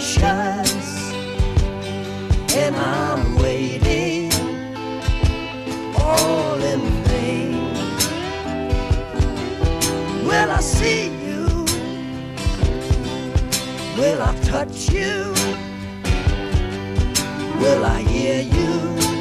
in and I'm waiting all in vain. Will I see you? Will I touch you? Will I hear you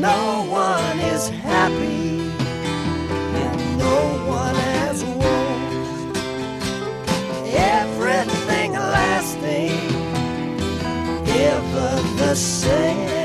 no one is happy and no one has won. Everything lasting, ever the same.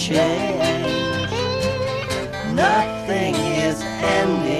change. Nothing is ending.